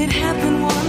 it happened